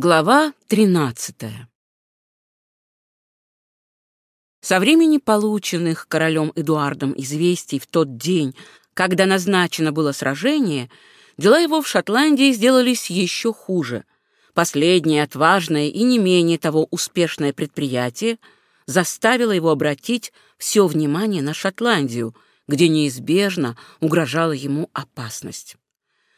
Глава 13 Со времени полученных королем Эдуардом известий в тот день, когда назначено было сражение, дела его в Шотландии сделались еще хуже. Последнее отважное и не менее того успешное предприятие заставило его обратить все внимание на Шотландию, где неизбежно угрожала ему опасность.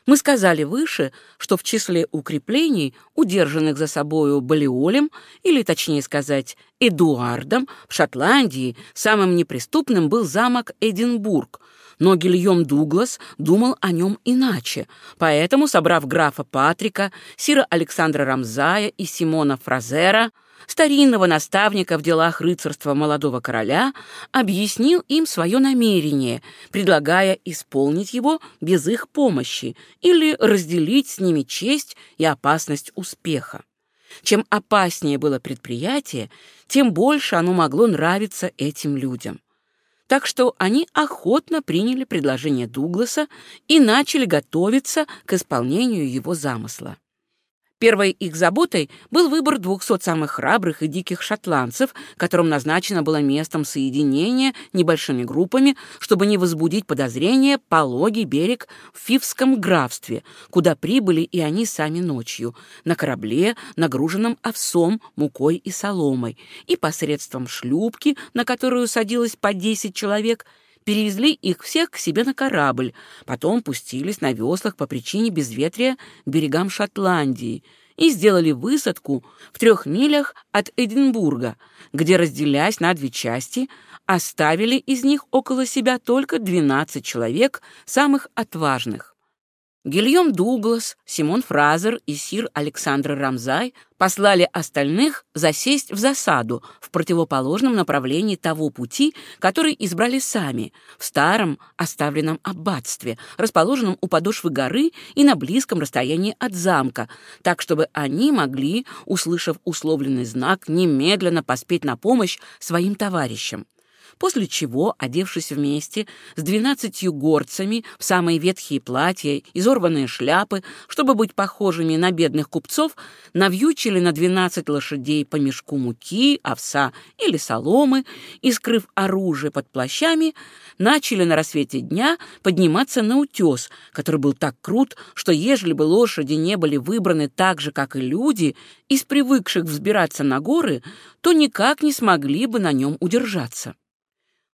Мы сказали выше, что в числе укреплений, удержанных за собою Балиолем, или, точнее сказать, Эдуардом, в Шотландии самым неприступным был замок Эдинбург, но Гильем Дуглас думал о нем иначе, поэтому, собрав графа Патрика, сира Александра Рамзая и Симона Фразера, старинного наставника в делах рыцарства молодого короля, объяснил им свое намерение, предлагая исполнить его без их помощи или разделить с ними честь и опасность успеха. Чем опаснее было предприятие, тем больше оно могло нравиться этим людям. Так что они охотно приняли предложение Дугласа и начали готовиться к исполнению его замысла. Первой их заботой был выбор двухсот самых храбрых и диких шотландцев, которым назначено было местом соединения небольшими группами, чтобы не возбудить подозрения пологий берег в Фивском графстве, куда прибыли и они сами ночью, на корабле, нагруженном овсом, мукой и соломой, и посредством шлюпки, на которую садилось по десять человек, перевезли их всех к себе на корабль, потом пустились на веслах по причине безветрия к берегам Шотландии и сделали высадку в трех милях от Эдинбурга, где, разделясь на две части, оставили из них около себя только 12 человек, самых отважных. Гильем Дуглас, Симон Фразер и сир Александр Рамзай послали остальных засесть в засаду в противоположном направлении того пути, который избрали сами, в старом оставленном аббатстве, расположенном у подошвы горы и на близком расстоянии от замка, так чтобы они могли, услышав условленный знак, немедленно поспеть на помощь своим товарищам после чего, одевшись вместе с двенадцатью горцами в самые ветхие платья, изорванные шляпы, чтобы быть похожими на бедных купцов, навьючили на двенадцать лошадей по мешку муки, овса или соломы и, скрыв оружие под плащами, начали на рассвете дня подниматься на утес, который был так крут, что ежели бы лошади не были выбраны так же, как и люди, из привыкших взбираться на горы, то никак не смогли бы на нем удержаться.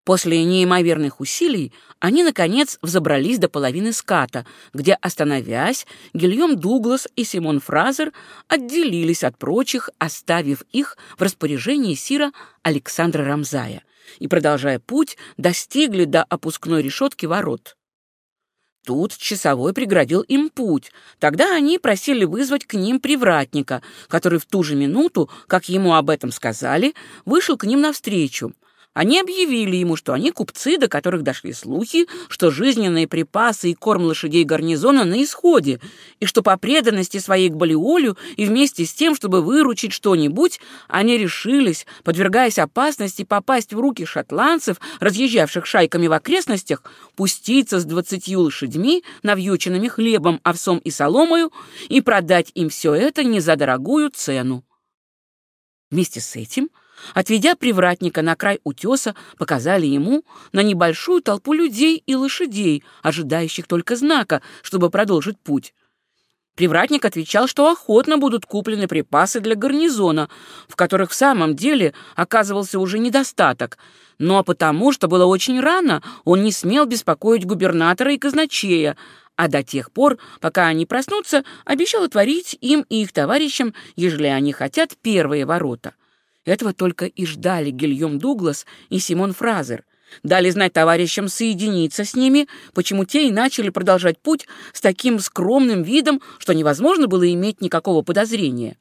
После неимоверных усилий они, наконец, взобрались до половины ската, где, остановясь, Гильем Дуглас и Симон Фразер отделились от прочих, оставив их в распоряжении сира Александра Рамзая, и, продолжая путь, достигли до опускной решетки ворот. Тут часовой преградил им путь. Тогда они просили вызвать к ним привратника, который в ту же минуту, как ему об этом сказали, вышел к ним навстречу. Они объявили ему, что они купцы, до которых дошли слухи, что жизненные припасы и корм лошадей гарнизона на исходе, и что по преданности своей к Балиолю и вместе с тем, чтобы выручить что-нибудь, они решились, подвергаясь опасности попасть в руки шотландцев, разъезжавших шайками в окрестностях, пуститься с двадцатью лошадьми, навьюченными хлебом, овсом и соломою, и продать им все это не за дорогую цену. Вместе с этим — Отведя привратника на край утеса, показали ему на небольшую толпу людей и лошадей, ожидающих только знака, чтобы продолжить путь. Привратник отвечал, что охотно будут куплены припасы для гарнизона, в которых в самом деле оказывался уже недостаток, но потому, что было очень рано, он не смел беспокоить губернатора и казначея, а до тех пор, пока они проснутся, обещал отворить им и их товарищам, ежели они хотят, первые ворота. Этого только и ждали Гильем Дуглас и Симон Фразер. Дали знать товарищам соединиться с ними, почему те и начали продолжать путь с таким скромным видом, что невозможно было иметь никакого подозрения.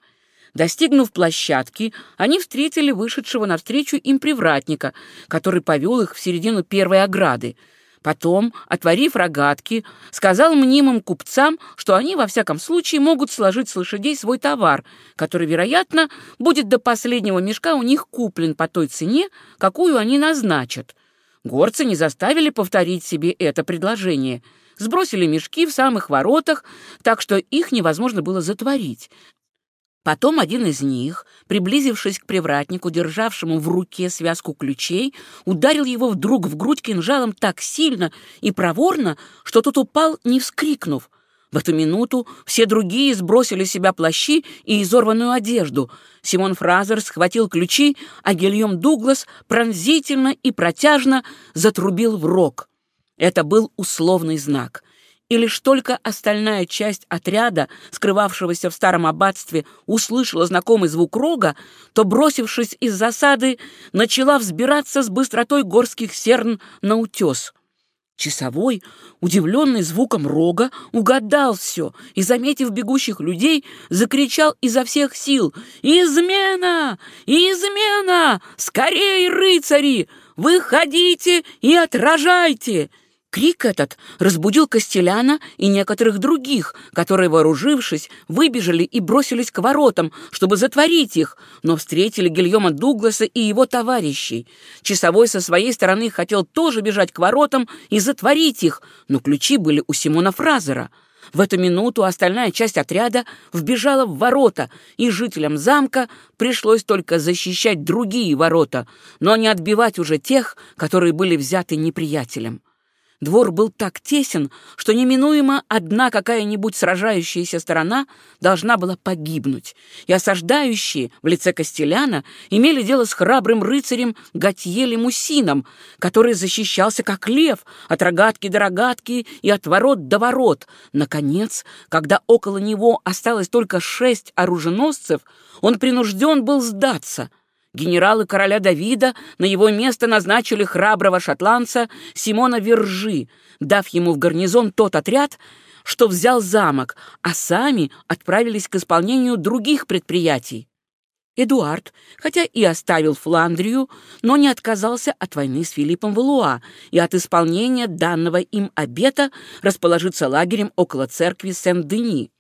Достигнув площадки, они встретили вышедшего навстречу им привратника, который повел их в середину первой ограды — Потом, отворив рогатки, сказал мнимым купцам, что они во всяком случае могут сложить с лошадей свой товар, который, вероятно, будет до последнего мешка у них куплен по той цене, какую они назначат. Горцы не заставили повторить себе это предложение. Сбросили мешки в самых воротах, так что их невозможно было затворить. Потом один из них, приблизившись к привратнику, державшему в руке связку ключей, ударил его вдруг в грудь кинжалом так сильно и проворно, что тот упал, не вскрикнув. В эту минуту все другие сбросили с себя плащи и изорванную одежду. Симон Фразер схватил ключи, а Гильем Дуглас пронзительно и протяжно затрубил в рог. Это был условный знак — и лишь только остальная часть отряда, скрывавшегося в старом аббатстве, услышала знакомый звук рога, то, бросившись из засады, начала взбираться с быстротой горских серн на утес. Часовой, удивленный звуком рога, угадал все и, заметив бегущих людей, закричал изо всех сил «Измена! Измена! Скорей, рыцари! Выходите и отражайте!» Крик этот разбудил Костеляна и некоторых других, которые, вооружившись, выбежали и бросились к воротам, чтобы затворить их, но встретили Гильома Дугласа и его товарищей. Часовой со своей стороны хотел тоже бежать к воротам и затворить их, но ключи были у Симона Фразера. В эту минуту остальная часть отряда вбежала в ворота, и жителям замка пришлось только защищать другие ворота, но не отбивать уже тех, которые были взяты неприятелем. Двор был так тесен, что неминуемо одна какая-нибудь сражающаяся сторона должна была погибнуть, и осаждающие в лице Костеляна имели дело с храбрым рыцарем Готье Мусином, который защищался как лев от рогатки до рогатки и от ворот до ворот. Наконец, когда около него осталось только шесть оруженосцев, он принужден был сдаться — Генералы короля Давида на его место назначили храброго шотландца Симона Вержи, дав ему в гарнизон тот отряд, что взял замок, а сами отправились к исполнению других предприятий. Эдуард, хотя и оставил Фландрию, но не отказался от войны с Филиппом Валуа и от исполнения данного им обета расположиться лагерем около церкви Сен-Дени.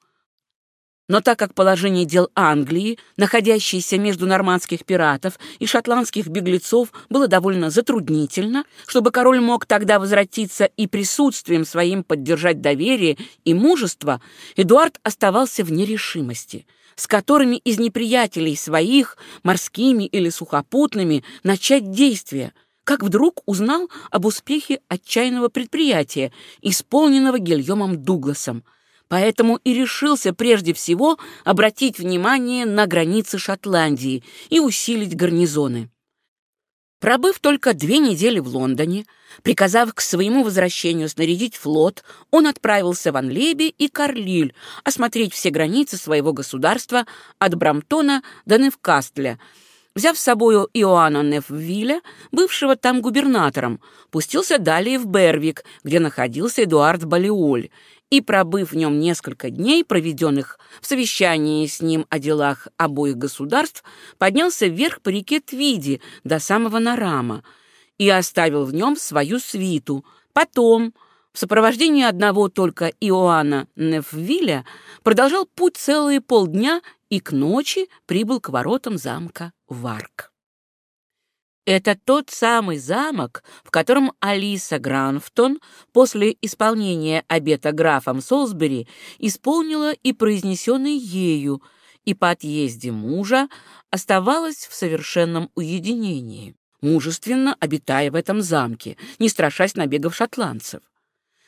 Но так как положение дел Англии, находящейся между нормандских пиратов и шотландских беглецов, было довольно затруднительно, чтобы король мог тогда возвратиться и присутствием своим поддержать доверие и мужество, Эдуард оставался в нерешимости, с которыми из неприятелей своих, морскими или сухопутными, начать действия, как вдруг узнал об успехе отчаянного предприятия, исполненного Гильомом Дугласом – Поэтому и решился прежде всего обратить внимание на границы Шотландии и усилить гарнизоны. Пробыв только две недели в Лондоне, приказав к своему возвращению снарядить флот, он отправился в Анлеби и Карлиль осмотреть все границы своего государства от Брамтона до Невкастля, взяв с собою Иоанна Нефвиля, бывшего там губернатором, пустился далее в Бервик, где находился Эдуард Балиоль, и, пробыв в нем несколько дней, проведенных в совещании с ним о делах обоих государств, поднялся вверх по реке Твиди до самого Нарама и оставил в нем свою свиту. Потом, в сопровождении одного только Иоанна Нефвиля, продолжал путь целые полдня и к ночи прибыл к воротам замка Варк. Это тот самый замок, в котором Алиса Гранфтон после исполнения обета графом Солсбери исполнила и произнесенный ею, и по отъезде мужа оставалась в совершенном уединении, мужественно обитая в этом замке, не страшась набегов шотландцев.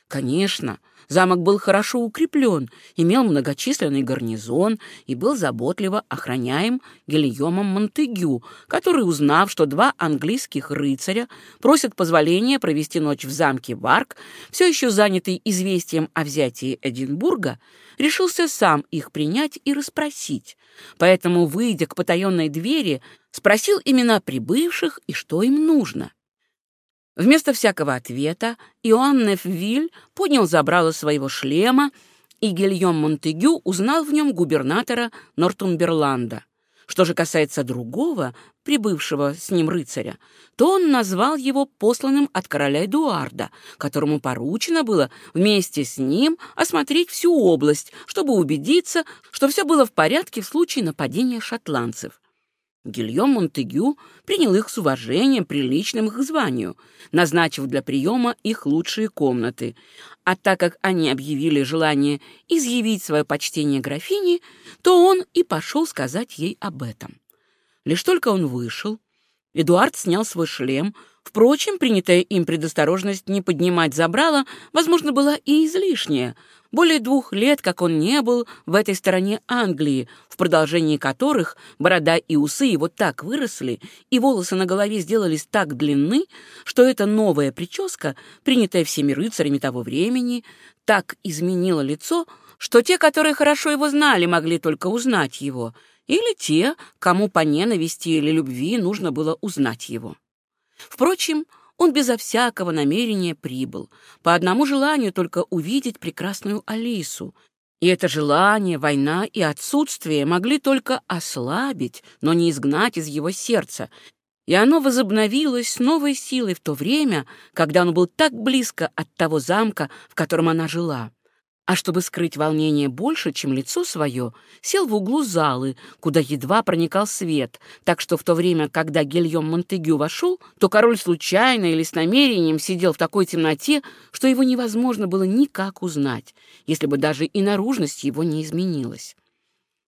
Конечно, замок был хорошо укреплен, имел многочисленный гарнизон и был заботливо охраняем Гильомом Монтегю, который, узнав, что два английских рыцаря просят позволения провести ночь в замке Варк, все еще занятый известием о взятии Эдинбурга, решился сам их принять и расспросить. Поэтому, выйдя к потаенной двери, спросил имена прибывших и что им нужно. Вместо всякого ответа Иоанн Нефвиль поднял забрало своего шлема, и Гильем Монтегю узнал в нем губернатора Нортумберланда. Что же касается другого, прибывшего с ним рыцаря, то он назвал его посланным от короля Эдуарда, которому поручено было вместе с ним осмотреть всю область, чтобы убедиться, что все было в порядке в случае нападения шотландцев. Гильем Монтегю принял их с уважением, приличным их званию, назначив для приема их лучшие комнаты. А так как они объявили желание изъявить свое почтение графине, то он и пошел сказать ей об этом. Лишь только он вышел, Эдуард снял свой шлем. Впрочем, принятая им предосторожность не поднимать забрала, возможно, была и излишняя. Более двух лет, как он не был в этой стороне Англии, в продолжении которых борода и усы его так выросли, и волосы на голове сделались так длинны, что эта новая прическа, принятая всеми рыцарями того времени, так изменила лицо, что те, которые хорошо его знали, могли только узнать его — или те, кому по ненависти или любви нужно было узнать его. Впрочем, он безо всякого намерения прибыл, по одному желанию только увидеть прекрасную Алису, и это желание, война и отсутствие могли только ослабить, но не изгнать из его сердца, и оно возобновилось с новой силой в то время, когда он был так близко от того замка, в котором она жила а чтобы скрыть волнение больше, чем лицо свое, сел в углу залы, куда едва проникал свет, так что в то время, когда Гильем Монтегю вошел, то король случайно или с намерением сидел в такой темноте, что его невозможно было никак узнать, если бы даже и наружность его не изменилась.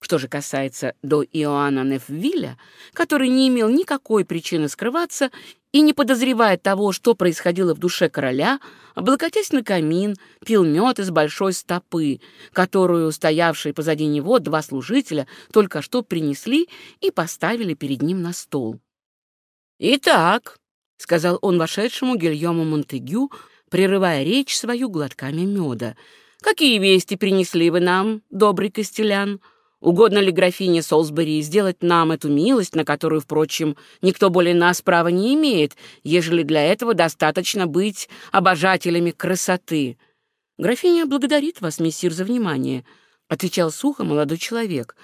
Что же касается до Иоанна Нефвиля, который не имел никакой причины скрываться и, не подозревая того, что происходило в душе короля, облокотясь на камин, пил мед из большой стопы, которую стоявшие позади него два служителя только что принесли и поставили перед ним на стол. «Итак», — сказал он вошедшему Гильому Монтегю, прерывая речь свою глотками меда, — «какие вести принесли вы нам, добрый Костелян?» Угодно ли графине Солсбери сделать нам эту милость, на которую, впрочем, никто более нас права не имеет, ежели для этого достаточно быть обожателями красоты? Графиня благодарит вас, мессир, за внимание, — отвечал сухо молодой человек.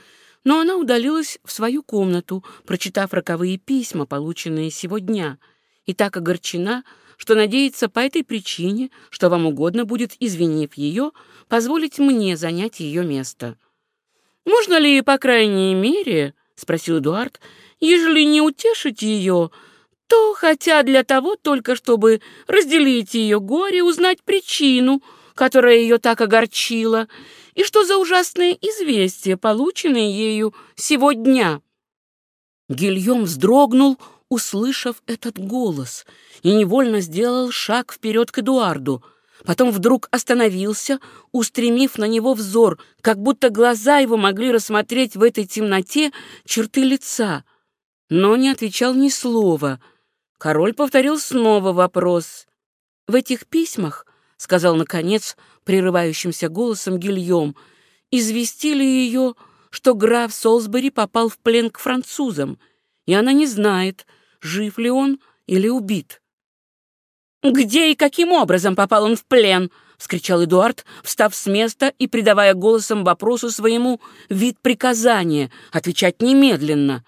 Но она удалилась в свою комнату, прочитав роковые письма, полученные сегодня, и так огорчена, что надеется по этой причине, что вам угодно будет, извинив ее, позволить мне занять ее место. «Можно ли, по крайней мере, — спросил Эдуард, — ежели не утешить ее, то хотя для того только, чтобы разделить ее горе, узнать причину, которая ее так огорчила, и что за ужасное известие, полученное ею сегодня». Гильем вздрогнул, услышав этот голос, и невольно сделал шаг вперед к Эдуарду — Потом вдруг остановился, устремив на него взор, как будто глаза его могли рассмотреть в этой темноте черты лица, но не отвечал ни слова. Король повторил снова вопрос. «В этих письмах, — сказал, наконец, прерывающимся голосом Гильем, — известили ее, что граф Солсбери попал в плен к французам, и она не знает, жив ли он или убит». «Где и каким образом попал он в плен?» — вскричал Эдуард, встав с места и придавая голосом вопросу своему вид приказания, отвечать немедленно.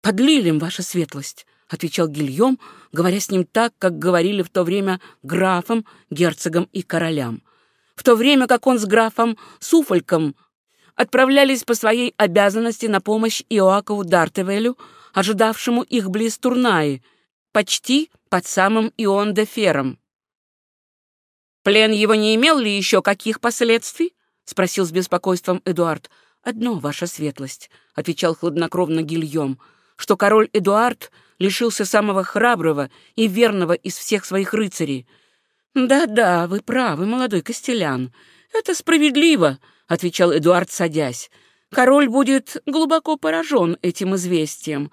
«Под Лилем, ваша светлость», — отвечал Гильем, говоря с ним так, как говорили в то время графам, герцогам и королям. В то время как он с графом Суфольком отправлялись по своей обязанности на помощь Иоакову Дартевелю, ожидавшему их близ Турнаи, почти под самым Ион-де-Фером. «Плен его не имел ли еще каких последствий?» — спросил с беспокойством Эдуард. «Одно, ваша светлость», — отвечал хладнокровно Гильем, «что король Эдуард лишился самого храброго и верного из всех своих рыцарей». «Да-да, вы правы, молодой Костелян. Это справедливо», — отвечал Эдуард, садясь. «Король будет глубоко поражен этим известием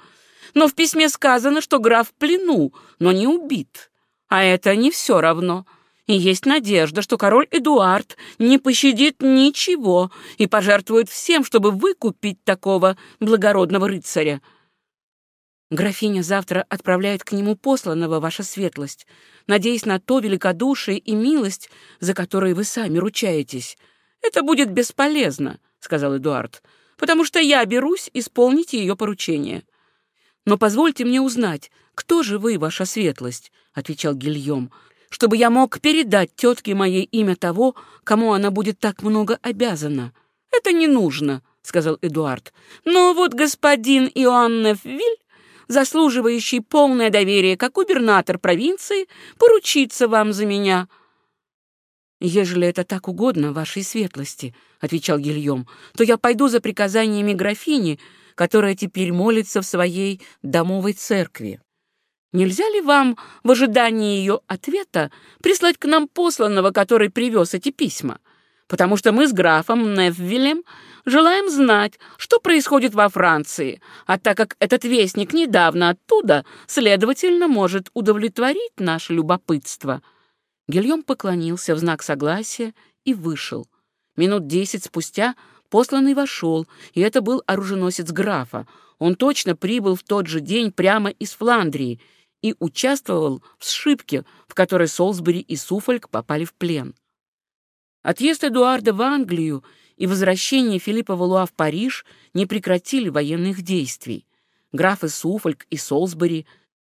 но в письме сказано, что граф в плену, но не убит. А это не все равно. И есть надежда, что король Эдуард не пощадит ничего и пожертвует всем, чтобы выкупить такого благородного рыцаря. Графиня завтра отправляет к нему посланного, ваша светлость, надеясь на то великодушие и милость, за которые вы сами ручаетесь. Это будет бесполезно, — сказал Эдуард, — потому что я берусь исполнить ее поручение. «Но позвольте мне узнать, кто же вы, ваша светлость?» — отвечал Гильем, «чтобы я мог передать тетке моей имя того, кому она будет так много обязана». «Это не нужно», —— сказал Эдуард. «Но вот господин Иоанн Нефвиль, заслуживающий полное доверие как губернатор провинции, поручится вам за меня». «Ежели это так угодно вашей светлости», — отвечал Гильем, «то я пойду за приказаниями графини, которая теперь молится в своей домовой церкви. Нельзя ли вам в ожидании ее ответа прислать к нам посланного, который привез эти письма? Потому что мы с графом Неввилем желаем знать, что происходит во Франции, а так как этот вестник недавно оттуда, следовательно, может удовлетворить наше любопытство». Гильем поклонился в знак согласия и вышел. Минут десять спустя посланный вошел, и это был оруженосец графа. Он точно прибыл в тот же день прямо из Фландрии и участвовал в сшибке, в которой Солсбери и Суфольк попали в плен. Отъезд Эдуарда в Англию и возвращение Филиппа Валуа в Париж не прекратили военных действий. Графы Суфольк и Солсбери,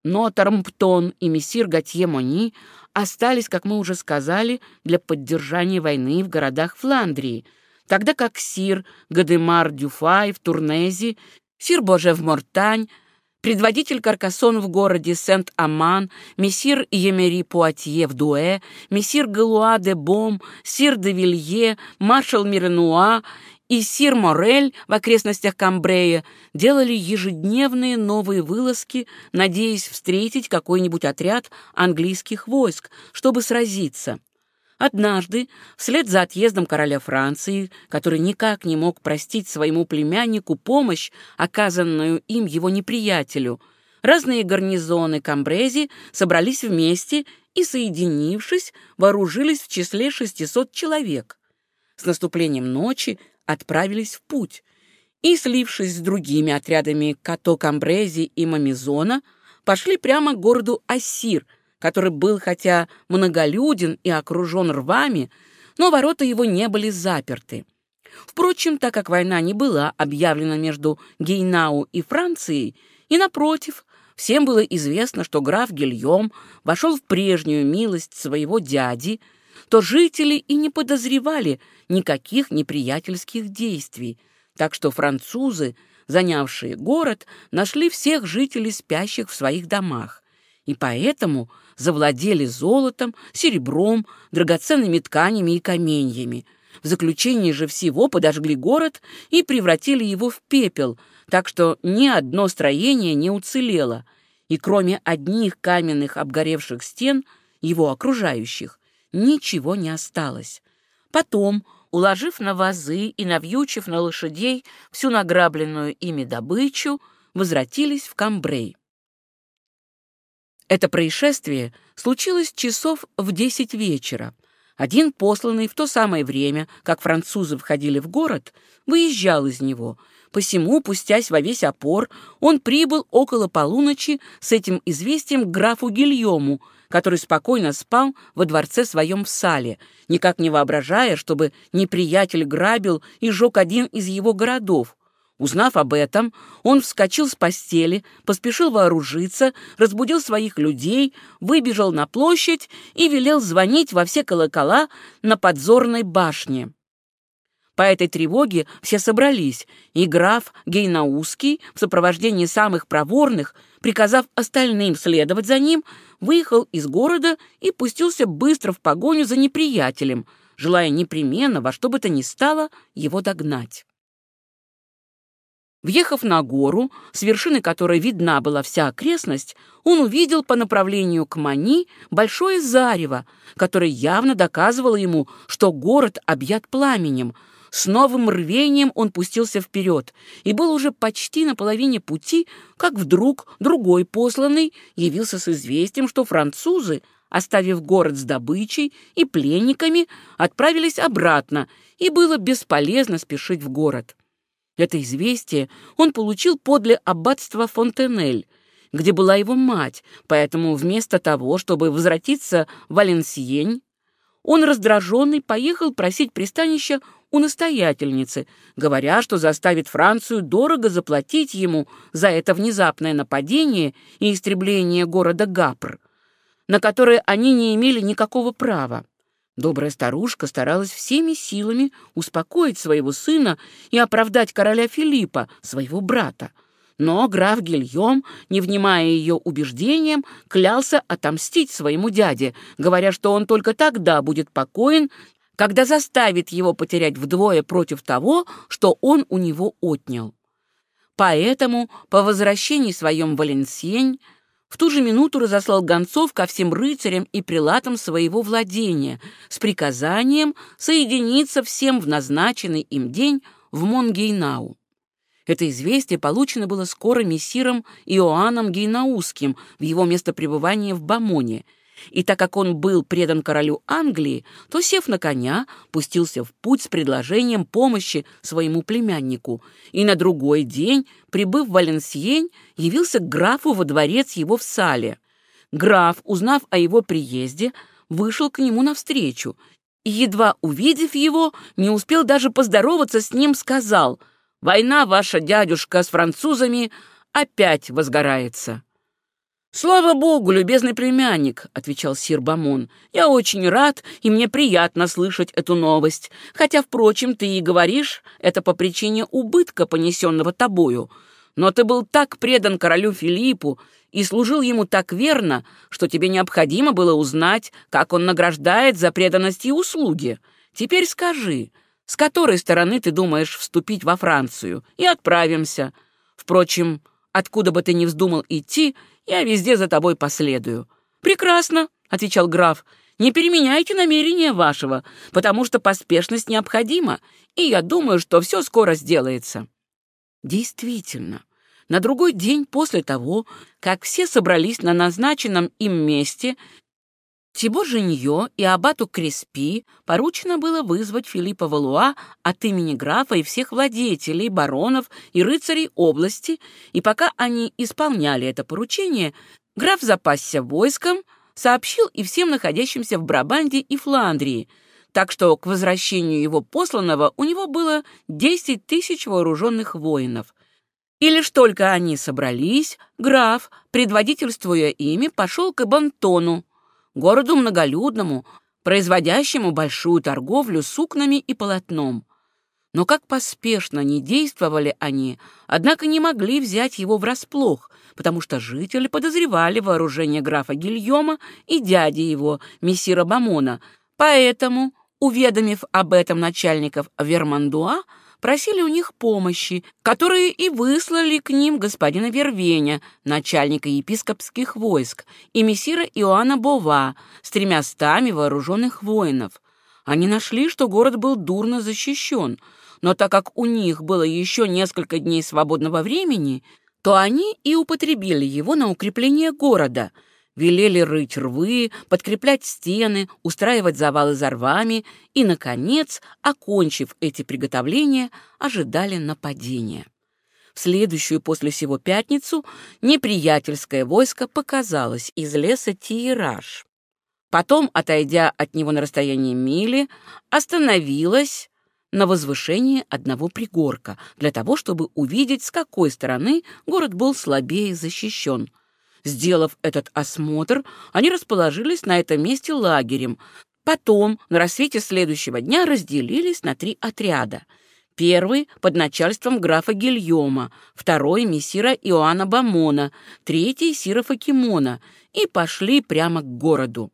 Нотармптон и мессир Готье Мони остались, как мы уже сказали, для поддержания войны в городах Фландрии, тогда как сир Гадемар Дюфай в Турнезе, сир Боже в Мортань, предводитель Каркасон в городе Сент-Аман, мессир Емери Пуатье в Дуэ, мессир Галуа де Бом, сир де Вилье, маршал Миренуа и сир Морель в окрестностях Камбрея делали ежедневные новые вылазки, надеясь встретить какой-нибудь отряд английских войск, чтобы сразиться. Однажды, вслед за отъездом короля Франции, который никак не мог простить своему племяннику помощь, оказанную им его неприятелю, разные гарнизоны Камбрези собрались вместе и, соединившись, вооружились в числе 600 человек. С наступлением ночи отправились в путь и, слившись с другими отрядами Като Камбрези и Мамизона, пошли прямо к городу Ассир – который был хотя многолюден и окружен рвами, но ворота его не были заперты. Впрочем, так как война не была объявлена между Гейнау и Францией, и, напротив, всем было известно, что граф Гильем вошел в прежнюю милость своего дяди, то жители и не подозревали никаких неприятельских действий, так что французы, занявшие город, нашли всех жителей спящих в своих домах, и поэтому завладели золотом, серебром, драгоценными тканями и каменьями. В заключении же всего подожгли город и превратили его в пепел, так что ни одно строение не уцелело, и кроме одних каменных обгоревших стен, его окружающих, ничего не осталось. Потом, уложив на вазы и навьючив на лошадей всю награбленную ими добычу, возвратились в Камбрей. Это происшествие случилось часов в десять вечера. Один посланный в то самое время, как французы входили в город, выезжал из него. Посему, пустясь во весь опор, он прибыл около полуночи с этим известием к графу Гильому, который спокойно спал во дворце своем в сале, никак не воображая, чтобы неприятель грабил и жег один из его городов, Узнав об этом, он вскочил с постели, поспешил вооружиться, разбудил своих людей, выбежал на площадь и велел звонить во все колокола на подзорной башне. По этой тревоге все собрались, и граф Гейнаузский в сопровождении самых проворных, приказав остальным следовать за ним, выехал из города и пустился быстро в погоню за неприятелем, желая непременно во что бы то ни стало его догнать. Въехав на гору, с вершины которой видна была вся окрестность, он увидел по направлению к Мани большое зарево, которое явно доказывало ему, что город объят пламенем. С новым рвением он пустился вперед и был уже почти на половине пути, как вдруг другой посланный явился с известием, что французы, оставив город с добычей и пленниками, отправились обратно, и было бесполезно спешить в город. Это известие он получил подле аббатства Фонтенель, где была его мать, поэтому вместо того, чтобы возвратиться в Валенсиень, он раздраженный поехал просить пристанища у настоятельницы, говоря, что заставит Францию дорого заплатить ему за это внезапное нападение и истребление города Гапр, на которое они не имели никакого права. Добрая старушка старалась всеми силами успокоить своего сына и оправдать короля Филиппа, своего брата. Но граф Гильем, не внимая ее убеждениям, клялся отомстить своему дяде, говоря, что он только тогда будет покоен, когда заставит его потерять вдвое против того, что он у него отнял. Поэтому по возвращении своем в Валенсиень в ту же минуту разослал гонцов ко всем рыцарям и прилатам своего владения с приказанием соединиться всем в назначенный им день в Монгейнау. Это известие получено было скоро мессиром Иоанном Гейнаузским в его место пребывания в Бамоне — и так как он был предан королю Англии, то, сев на коня, пустился в путь с предложением помощи своему племяннику, и на другой день, прибыв в Валенсиень, явился к графу во дворец его в Сале. Граф, узнав о его приезде, вышел к нему навстречу, и, едва увидев его, не успел даже поздороваться с ним, сказал «Война ваша, дядюшка, с французами опять возгорается». «Слава богу, любезный племянник», — отвечал сир Бамон. «Я очень рад, и мне приятно слышать эту новость. Хотя, впрочем, ты и говоришь, это по причине убытка, понесенного тобою. Но ты был так предан королю Филиппу и служил ему так верно, что тебе необходимо было узнать, как он награждает за преданность и услуги. Теперь скажи, с которой стороны ты думаешь вступить во Францию, и отправимся. Впрочем, откуда бы ты ни вздумал идти, — я везде за тобой последую». «Прекрасно», — отвечал граф, — «не переменяйте намерения вашего, потому что поспешность необходима, и я думаю, что все скоро сделается». Действительно, на другой день после того, как все собрались на назначенном им месте, Тибо Женье и абату Креспи поручено было вызвать Филиппа Валуа от имени графа и всех владетелей, баронов и рыцарей области, и пока они исполняли это поручение, граф запасся войском, сообщил и всем находящимся в Брабанде и Фландрии, так что к возвращению его посланного у него было 10 тысяч вооруженных воинов. И лишь только они собрались, граф, предводительствуя ими, пошел к Бантону, городу многолюдному, производящему большую торговлю сукнами и полотном. Но как поспешно не действовали они, однако не могли взять его врасплох, потому что жители подозревали вооружение графа Гильома и дяди его, мессира Бамона, поэтому, уведомив об этом начальников Вермандуа, просили у них помощи, которые и выслали к ним господина Вервеня, начальника епископских войск, и мессира Иоанна Бова с тремястами вооруженных воинов. Они нашли, что город был дурно защищен, но так как у них было еще несколько дней свободного времени, то они и употребили его на укрепление города — велели рыть рвы, подкреплять стены, устраивать завалы за рвами и, наконец, окончив эти приготовления, ожидали нападения. В следующую после сего пятницу неприятельское войско показалось из леса Тиераж. Потом, отойдя от него на расстояние мили, остановилось на возвышении одного пригорка для того, чтобы увидеть, с какой стороны город был слабее защищен — Сделав этот осмотр, они расположились на этом месте лагерем. Потом, на рассвете следующего дня, разделились на три отряда. Первый — под начальством графа Гильома, второй — мессира Иоанна Бамона, третий — сира Факимона, и пошли прямо к городу.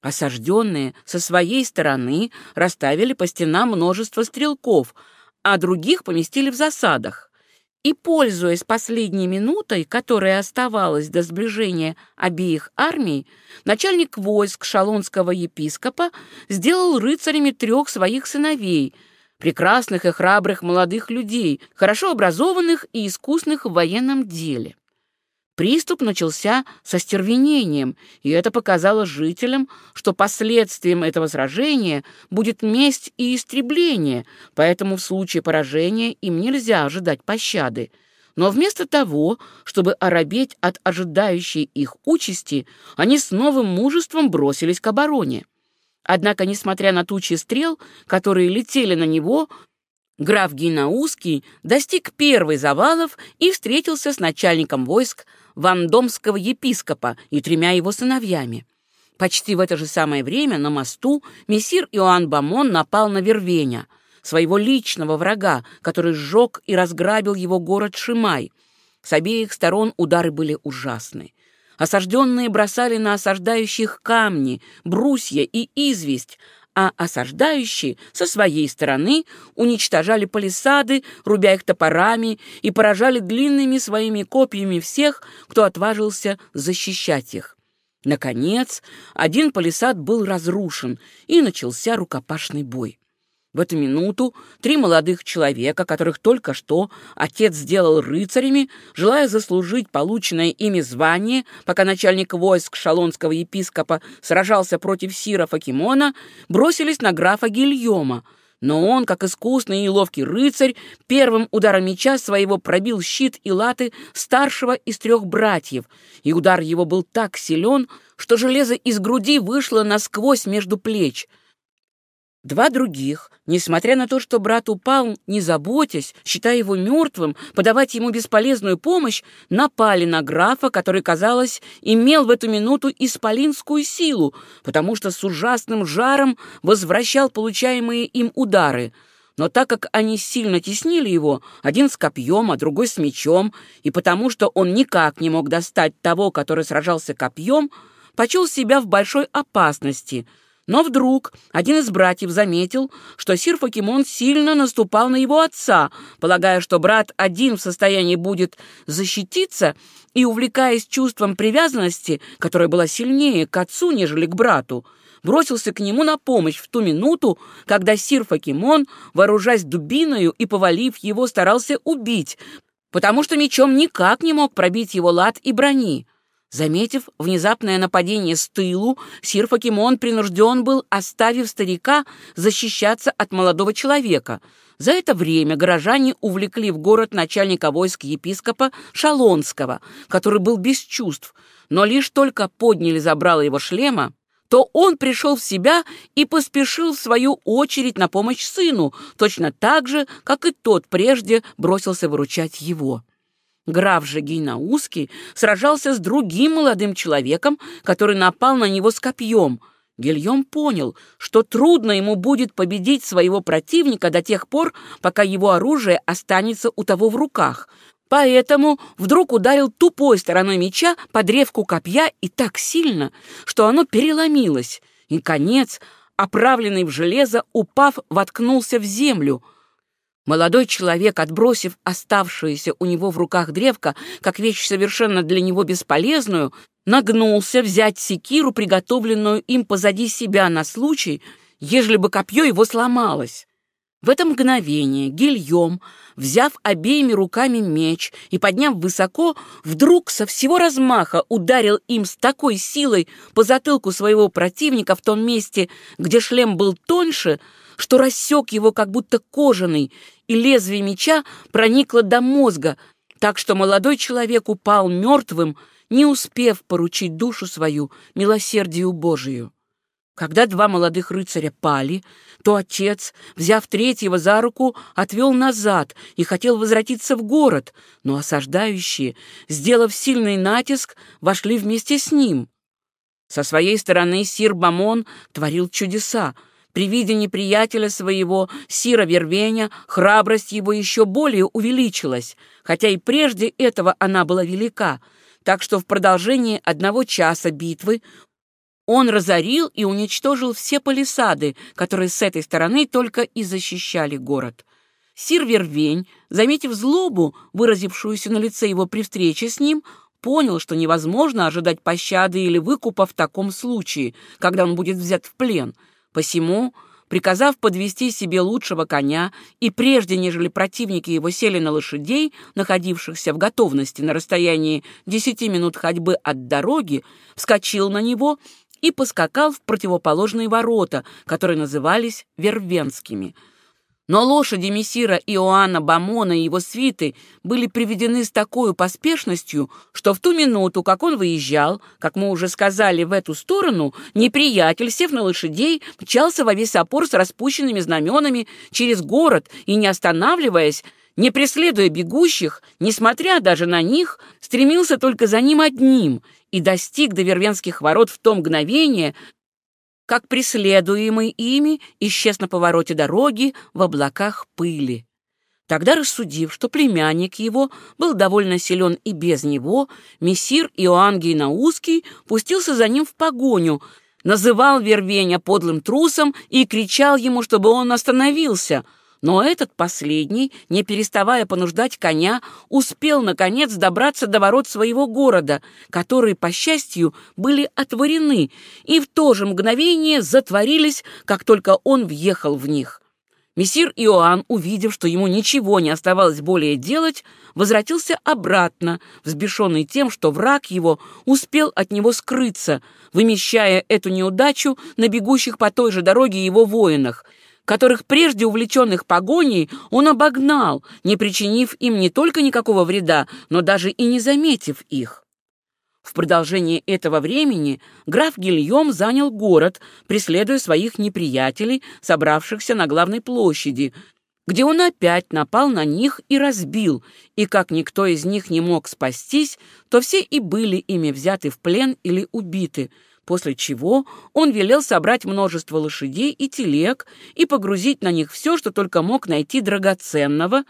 Осажденные со своей стороны расставили по стенам множество стрелков, а других поместили в засадах. И, пользуясь последней минутой, которая оставалась до сближения обеих армий, начальник войск шалонского епископа сделал рыцарями трех своих сыновей, прекрасных и храбрых молодых людей, хорошо образованных и искусных в военном деле. Приступ начался со стервенением, и это показало жителям, что последствием этого сражения будет месть и истребление, поэтому в случае поражения им нельзя ожидать пощады. Но вместо того, чтобы оробеть от ожидающей их участи, они с новым мужеством бросились к обороне. Однако, несмотря на тучи стрел, которые летели на него, граф Гинаузский достиг первой завалов и встретился с начальником войск вандомского епископа и тремя его сыновьями. Почти в это же самое время на мосту мессир Иоанн Бамон напал на Вервеня, своего личного врага, который сжег и разграбил его город Шимай. С обеих сторон удары были ужасны. Осажденные бросали на осаждающих камни, брусья и известь, а осаждающие со своей стороны уничтожали палисады, рубя их топорами и поражали длинными своими копьями всех, кто отважился защищать их. Наконец, один палисад был разрушен, и начался рукопашный бой. В эту минуту три молодых человека, которых только что отец сделал рыцарями, желая заслужить полученное ими звание, пока начальник войск шалонского епископа сражался против Сира Факимона, бросились на графа Гильома, но он, как искусный и ловкий рыцарь, первым ударом меча своего пробил щит и латы старшего из трех братьев, и удар его был так силен, что железо из груди вышло насквозь между плеч — Два других, несмотря на то, что брат упал, не заботясь, считая его мертвым, подавать ему бесполезную помощь, напали на графа, который, казалось, имел в эту минуту исполинскую силу, потому что с ужасным жаром возвращал получаемые им удары. Но так как они сильно теснили его, один с копьем, а другой с мечом, и потому что он никак не мог достать того, который сражался копьем, почел себя в большой опасности — но вдруг один из братьев заметил, что сир Фокимон сильно наступал на его отца, полагая, что брат один в состоянии будет защититься, и, увлекаясь чувством привязанности, которое было сильнее к отцу, нежели к брату, бросился к нему на помощь в ту минуту, когда сир Фокимон, вооружаясь дубиною и повалив его, старался убить, потому что мечом никак не мог пробить его лад и брони. Заметив внезапное нападение с тылу, сир Факимон принужден был, оставив старика, защищаться от молодого человека. За это время горожане увлекли в город начальника войск епископа Шалонского, который был без чувств, но лишь только подняли забрало его шлема, то он пришел в себя и поспешил в свою очередь на помощь сыну, точно так же, как и тот прежде бросился выручать его. Граф же Гейнаузский сражался с другим молодым человеком, который напал на него с копьем. Гильем понял, что трудно ему будет победить своего противника до тех пор, пока его оружие останется у того в руках. Поэтому вдруг ударил тупой стороной меча по древку копья и так сильно, что оно переломилось, и конец, оправленный в железо, упав, воткнулся в землю — Молодой человек, отбросив оставшееся у него в руках древко, как вещь совершенно для него бесполезную, нагнулся взять секиру, приготовленную им позади себя на случай, ежели бы копье его сломалось. В это мгновение Гильем, взяв обеими руками меч и подняв высоко, вдруг со всего размаха ударил им с такой силой по затылку своего противника в том месте, где шлем был тоньше, что рассек его как будто кожаный, и лезвие меча проникло до мозга, так что молодой человек упал мертвым, не успев поручить душу свою милосердию Божию. Когда два молодых рыцаря пали, то отец, взяв третьего за руку, отвел назад и хотел возвратиться в город, но осаждающие, сделав сильный натиск, вошли вместе с ним. Со своей стороны сир Бамон творил чудеса, при виде неприятеля своего, Сира Вервеня, храбрость его еще более увеличилась, хотя и прежде этого она была велика, так что в продолжении одного часа битвы он разорил и уничтожил все палисады, которые с этой стороны только и защищали город. Сир Вервень, заметив злобу, выразившуюся на лице его при встрече с ним, понял, что невозможно ожидать пощады или выкупа в таком случае, когда он будет взят в плен — Посему, приказав подвести себе лучшего коня, и прежде, нежели противники его сели на лошадей, находившихся в готовности на расстоянии десяти минут ходьбы от дороги, вскочил на него и поскакал в противоположные ворота, которые назывались Вервенскими — но лошади мессира Иоанна Бамона и его свиты были приведены с такой поспешностью, что в ту минуту, как он выезжал, как мы уже сказали, в эту сторону, неприятель, сев на лошадей, мчался во весь опор с распущенными знаменами через город и, не останавливаясь, не преследуя бегущих, несмотря даже на них, стремился только за ним одним и достиг до Вервенских ворот в то мгновение, как преследуемый ими исчез на повороте дороги в облаках пыли. Тогда, рассудив, что племянник его был довольно силен и без него, мессир Иоанн Гейнаузский пустился за ним в погоню, называл Вервеня подлым трусом и кричал ему, чтобы он остановился — но этот последний, не переставая понуждать коня, успел, наконец, добраться до ворот своего города, которые, по счастью, были отворены, и в то же мгновение затворились, как только он въехал в них. Мессир Иоанн, увидев, что ему ничего не оставалось более делать, возвратился обратно, взбешенный тем, что враг его успел от него скрыться, вымещая эту неудачу на бегущих по той же дороге его воинах — которых прежде увлеченных погоней он обогнал, не причинив им не только никакого вреда, но даже и не заметив их. В продолжение этого времени граф Гильем занял город, преследуя своих неприятелей, собравшихся на главной площади, где он опять напал на них и разбил, и как никто из них не мог спастись, то все и были ими взяты в плен или убиты, после чего он велел собрать множество лошадей и телег и погрузить на них все, что только мог найти драгоценного,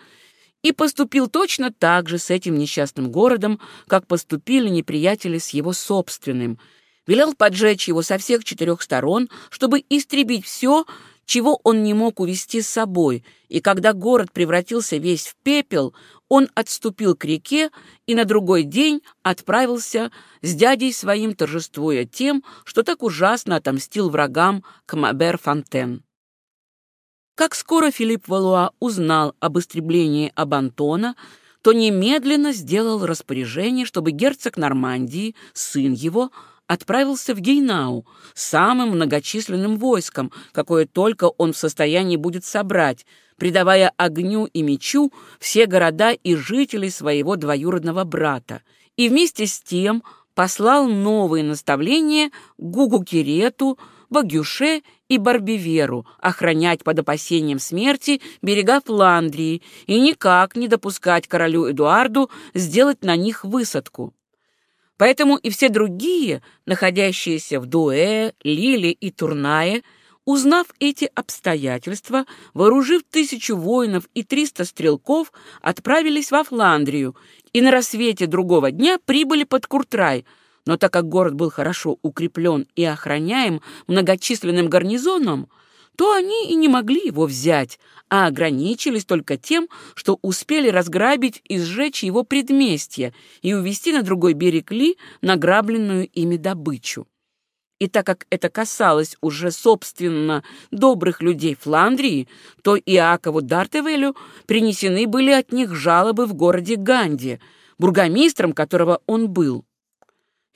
и поступил точно так же с этим несчастным городом, как поступили неприятели с его собственным. Велел поджечь его со всех четырех сторон, чтобы истребить все, чего он не мог увести с собой, и когда город превратился весь в пепел, он отступил к реке и на другой день отправился с дядей своим, торжествуя тем, что так ужасно отомстил врагам Камабер-Фонтен. Как скоро Филипп Валуа узнал об истреблении Абантона, то немедленно сделал распоряжение, чтобы герцог Нормандии, сын его, отправился в Гейнау самым многочисленным войском, какое только он в состоянии будет собрать, придавая огню и мечу все города и жителей своего двоюродного брата, и вместе с тем послал новые наставления Гугу-Кирету, Багюше и Барбиверу охранять под опасением смерти берега Фландрии и никак не допускать королю Эдуарду сделать на них высадку. Поэтому и все другие, находящиеся в Дуэ, Лиле и Турнае, узнав эти обстоятельства, вооружив тысячу воинов и триста стрелков, отправились во Фландрию и на рассвете другого дня прибыли под Куртрай, но так как город был хорошо укреплен и охраняем многочисленным гарнизоном, то они и не могли его взять, а ограничились только тем, что успели разграбить и сжечь его предместье и увезти на другой берег Ли награбленную ими добычу. И так как это касалось уже, собственно, добрых людей Фландрии, то Иакову Дартевелю принесены были от них жалобы в городе Ганди, бургомистром которого он был.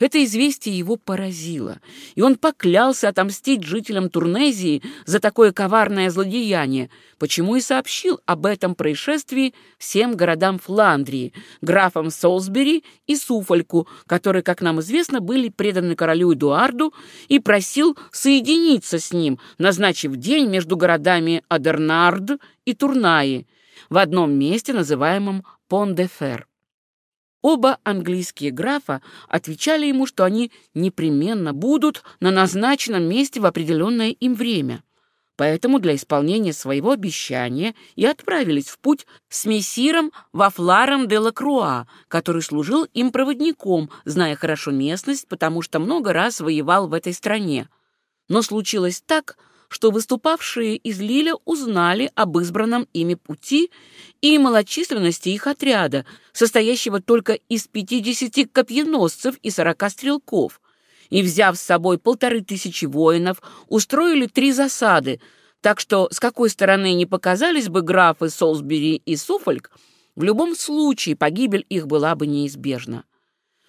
Это известие его поразило, и он поклялся отомстить жителям Турнезии за такое коварное злодеяние, почему и сообщил об этом происшествии всем городам Фландрии, графам Солсбери и Суфольку, которые, как нам известно, были преданы королю Эдуарду, и просил соединиться с ним, назначив день между городами Адернард и Турнаи в одном месте, называемом Пон-де-Фер. Оба английские графа отвечали ему, что они непременно будут на назначенном месте в определенное им время. Поэтому для исполнения своего обещания и отправились в путь с мессиром Вафларом де Лакруа, который служил им проводником, зная хорошо местность, потому что много раз воевал в этой стране. Но случилось так, что выступавшие из Лиля узнали об избранном ими пути и малочисленности их отряда, состоящего только из 50 копьеносцев и 40 стрелков, и, взяв с собой полторы тысячи воинов, устроили три засады, так что с какой стороны не показались бы графы Солсбери и Суфольк, в любом случае погибель их была бы неизбежна.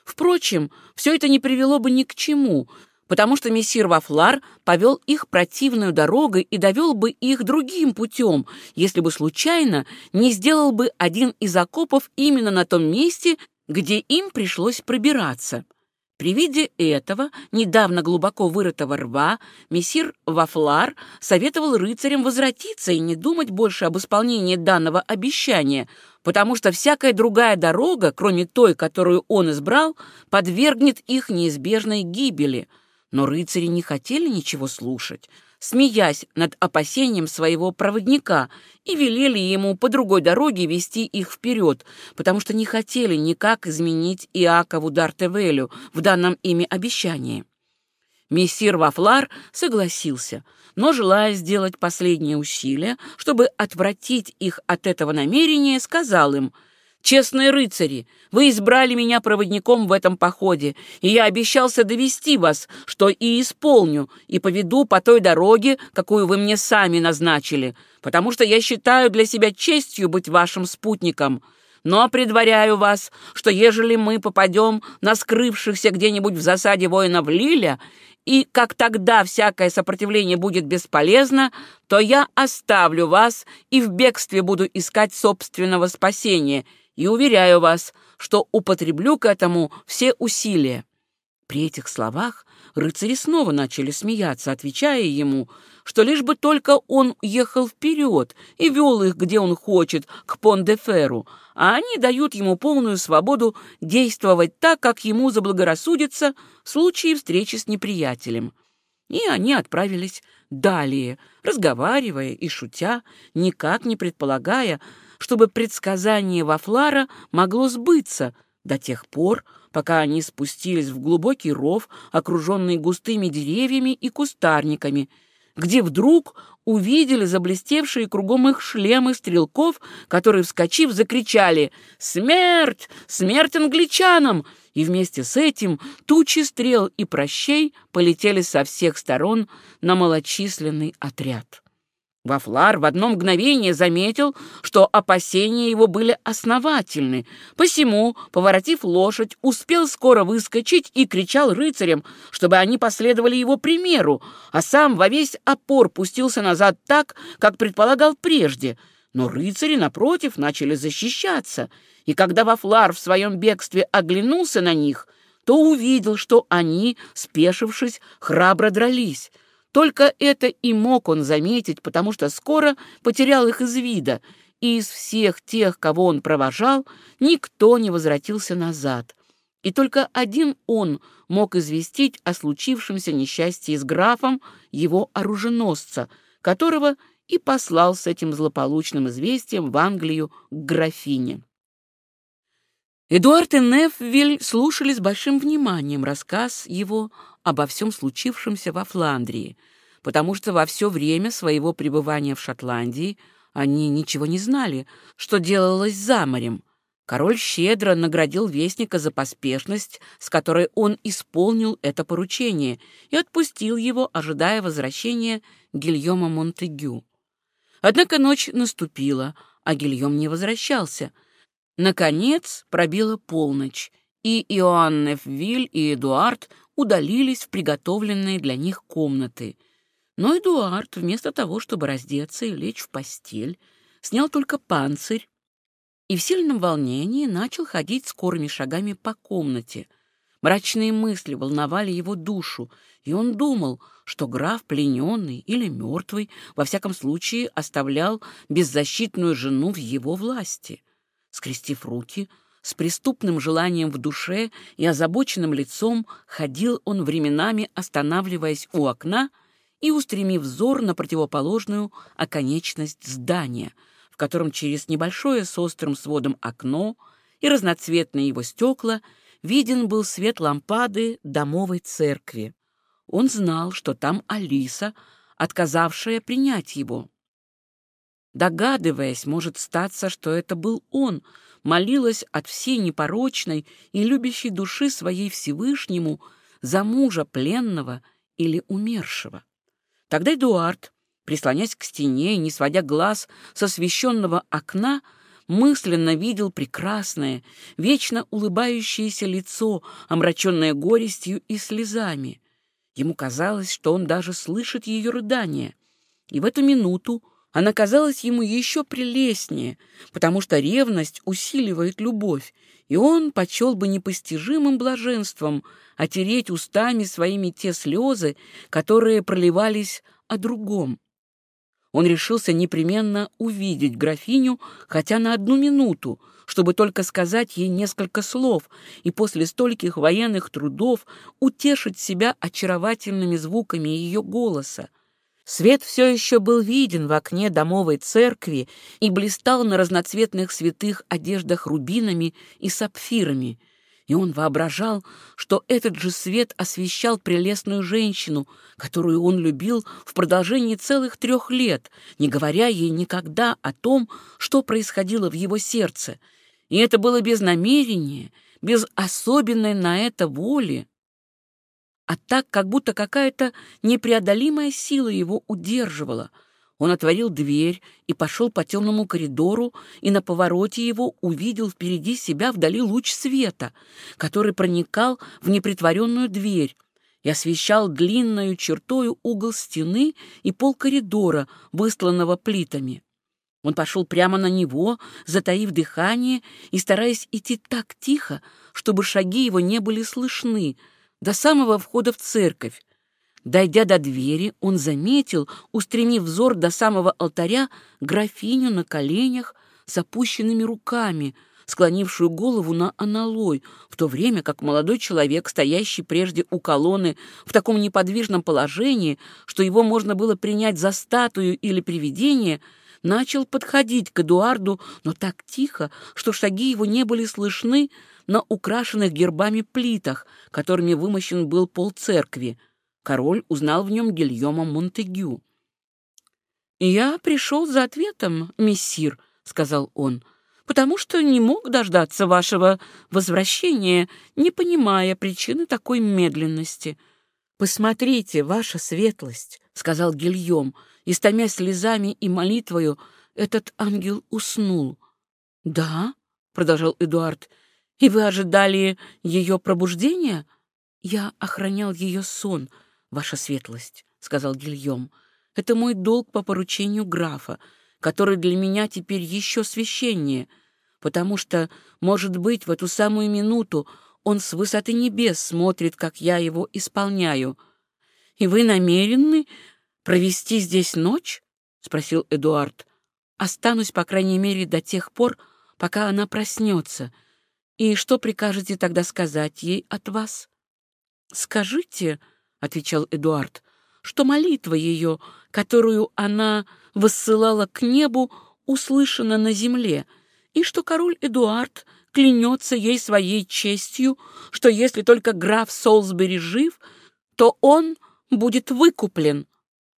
Впрочем, все это не привело бы ни к чему — потому что мессир Вафлар повел их противную дорогой и довел бы их другим путем, если бы случайно не сделал бы один из окопов именно на том месте, где им пришлось пробираться. При виде этого, недавно глубоко вырытого рва, мессир Вафлар советовал рыцарям возвратиться и не думать больше об исполнении данного обещания, потому что всякая другая дорога, кроме той, которую он избрал, подвергнет их неизбежной гибели. Но рыцари не хотели ничего слушать смеясь над опасением своего проводника, и велели ему по другой дороге вести их вперед, потому что не хотели никак изменить Иакову Дартевелю в данном ими обещании. Мессир Вафлар согласился, но, желая сделать последнее усилие, чтобы отвратить их от этого намерения, сказал им — Честные рыцари, вы избрали меня проводником в этом походе, и я обещался довести вас, что и исполню, и поведу по той дороге, какую вы мне сами назначили, потому что я считаю для себя честью быть вашим спутником. Но предваряю вас, что ежели мы попадем на скрывшихся где-нибудь в засаде воинов Лиля, и как тогда всякое сопротивление будет бесполезно, то я оставлю вас и в бегстве буду искать собственного спасения» и уверяю вас, что употреблю к этому все усилия». При этих словах рыцари снова начали смеяться, отвечая ему, что лишь бы только он ехал вперед и вел их, где он хочет, к Пон-де-Феру, а они дают ему полную свободу действовать так, как ему заблагорассудится в случае встречи с неприятелем. И они отправились далее, разговаривая и шутя, никак не предполагая, чтобы предсказание Вафлара могло сбыться до тех пор, пока они спустились в глубокий ров, окруженный густыми деревьями и кустарниками, где вдруг увидели заблестевшие кругом их шлемы стрелков, которые, вскочив, закричали «Смерть! Смерть англичанам!» и вместе с этим тучи стрел и прощей полетели со всех сторон на малочисленный отряд. Вафлар в одно мгновение заметил, что опасения его были основательны, посему, поворотив лошадь, успел скоро выскочить и кричал рыцарям, чтобы они последовали его примеру, а сам во весь опор пустился назад так, как предполагал прежде. Но рыцари, напротив, начали защищаться, и когда Вафлар в своем бегстве оглянулся на них, то увидел, что они, спешившись, храбро дрались. Только это и мог он заметить, потому что скоро потерял их из вида, и из всех тех, кого он провожал, никто не возвратился назад. И только один он мог известить о случившемся несчастье с графом его оруженосца, которого и послал с этим злополучным известием в Англию к графине. Эдуард и Нефвиль слушали с большим вниманием рассказ его обо всем случившемся во Фландрии, потому что во все время своего пребывания в Шотландии они ничего не знали, что делалось за морем. Король щедро наградил вестника за поспешность, с которой он исполнил это поручение, и отпустил его, ожидая возвращения Гильома Монтегю. Однако ночь наступила, а Гильом не возвращался. Наконец пробила полночь, и Иоанн Нефвиль и Эдуард удалились в приготовленные для них комнаты. Но Эдуард, вместо того, чтобы раздеться и лечь в постель, снял только панцирь и в сильном волнении начал ходить скорыми шагами по комнате. Мрачные мысли волновали его душу, и он думал, что граф, плененный или мертвый, во всяком случае оставлял беззащитную жену в его власти. Скрестив руки, с преступным желанием в душе и озабоченным лицом ходил он временами, останавливаясь у окна и устремив взор на противоположную оконечность здания, в котором через небольшое с острым сводом окно и разноцветные его стекла виден был свет лампады домовой церкви. Он знал, что там Алиса, отказавшая принять его. Догадываясь, может статься, что это был он — молилась от всей непорочной и любящей души своей Всевышнему за мужа пленного или умершего. Тогда Эдуард, прислонясь к стене и не сводя глаз с освещенного окна, мысленно видел прекрасное, вечно улыбающееся лицо, омраченное горестью и слезами. Ему казалось, что он даже слышит ее рыдания. И в эту минуту Она казалась ему еще прелестнее, потому что ревность усиливает любовь, и он почел бы непостижимым блаженством отереть устами своими те слезы, которые проливались о другом. Он решился непременно увидеть графиню хотя на одну минуту, чтобы только сказать ей несколько слов и после стольких военных трудов утешить себя очаровательными звуками ее голоса. Свет все еще был виден в окне домовой церкви и блистал на разноцветных святых одеждах рубинами и сапфирами, и он воображал, что этот же свет освещал прелестную женщину, которую он любил в продолжении целых трех лет, не говоря ей никогда о том, что происходило в его сердце. И это было без намерения, без особенной на это воли а так, как будто какая-то непреодолимая сила его удерживала. Он отворил дверь и пошел по темному коридору, и на повороте его увидел впереди себя вдали луч света, который проникал в непритворенную дверь и освещал длинную чертою угол стены и пол коридора, выстланного плитами. Он пошел прямо на него, затаив дыхание и стараясь идти так тихо, чтобы шаги его не были слышны — до самого входа в церковь. Дойдя до двери, он заметил, устремив взор до самого алтаря, графиню на коленях с опущенными руками, склонившую голову на аналой, в то время как молодой человек, стоящий прежде у колонны в таком неподвижном положении, что его можно было принять за статую или привидение, начал подходить к Эдуарду, но так тихо, что шаги его не были слышны, на украшенных гербами плитах, которыми вымощен был пол церкви. Король узнал в нем Гильома Монтегю. «Я пришел за ответом, мессир», — сказал он, «потому что не мог дождаться вашего возвращения, не понимая причины такой медленности». «Посмотрите, ваша светлость», — сказал Гильем, истомя слезами и молитвою, этот ангел уснул. «Да», — продолжал Эдуард, — и вы ожидали ее пробуждения? Я охранял ее сон, ваша светлость, сказал Гильем. Это мой долг по поручению графа, который для меня теперь еще священнее, потому что, может быть, в эту самую минуту он с высоты небес смотрит, как я его исполняю. И вы намерены провести здесь ночь? спросил Эдуард. Останусь, по крайней мере, до тех пор, пока она проснется. И что прикажете тогда сказать ей от вас? Скажите, отвечал Эдуард, что молитва ее, которую она воссылала к небу, услышана на земле, и что король Эдуард клянется ей своей честью, что если только граф Солсбери жив, то он будет выкуплен.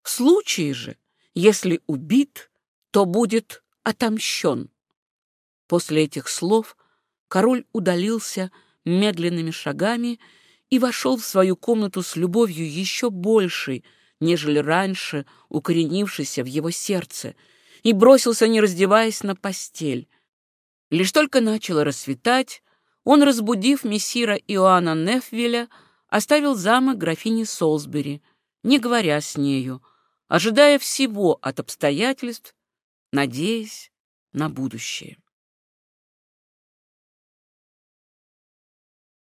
В случае же, если убит, то будет отомщен. После этих слов король удалился медленными шагами и вошел в свою комнату с любовью еще большей, нежели раньше укоренившейся в его сердце, и бросился, не раздеваясь, на постель. Лишь только начало рассветать, он, разбудив мессира Иоанна Нефвеля, оставил замок графини Солсбери, не говоря с нею, ожидая всего от обстоятельств, надеясь на будущее.